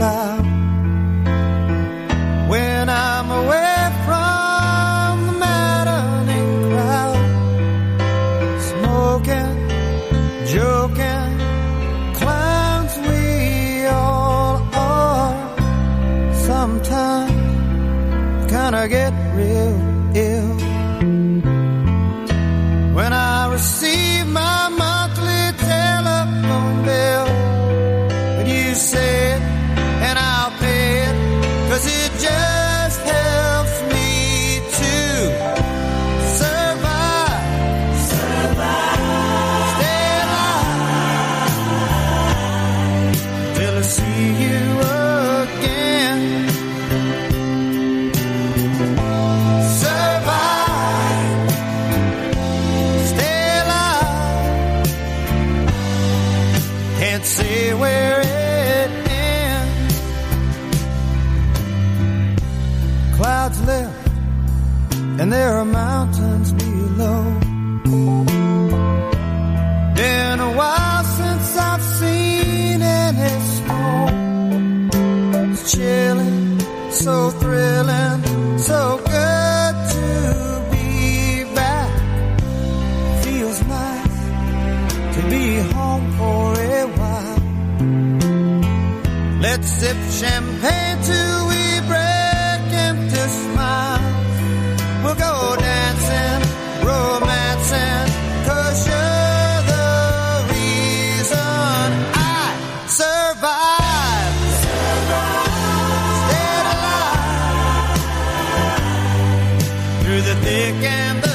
loud. When I'm away from the maddening crowd, smoking, joking, clowns we all are. Sometimes kinda get real ill. When I receive Clouds lift, and there are mountains below. Been a while since I've seen any snow. It's chilling, so thrilling, so good to be back. Feels nice to be home for a while. Let's sip champagne till we break We'll go dancing, romancing, cause you're the reason I survive. Alive through the thick and the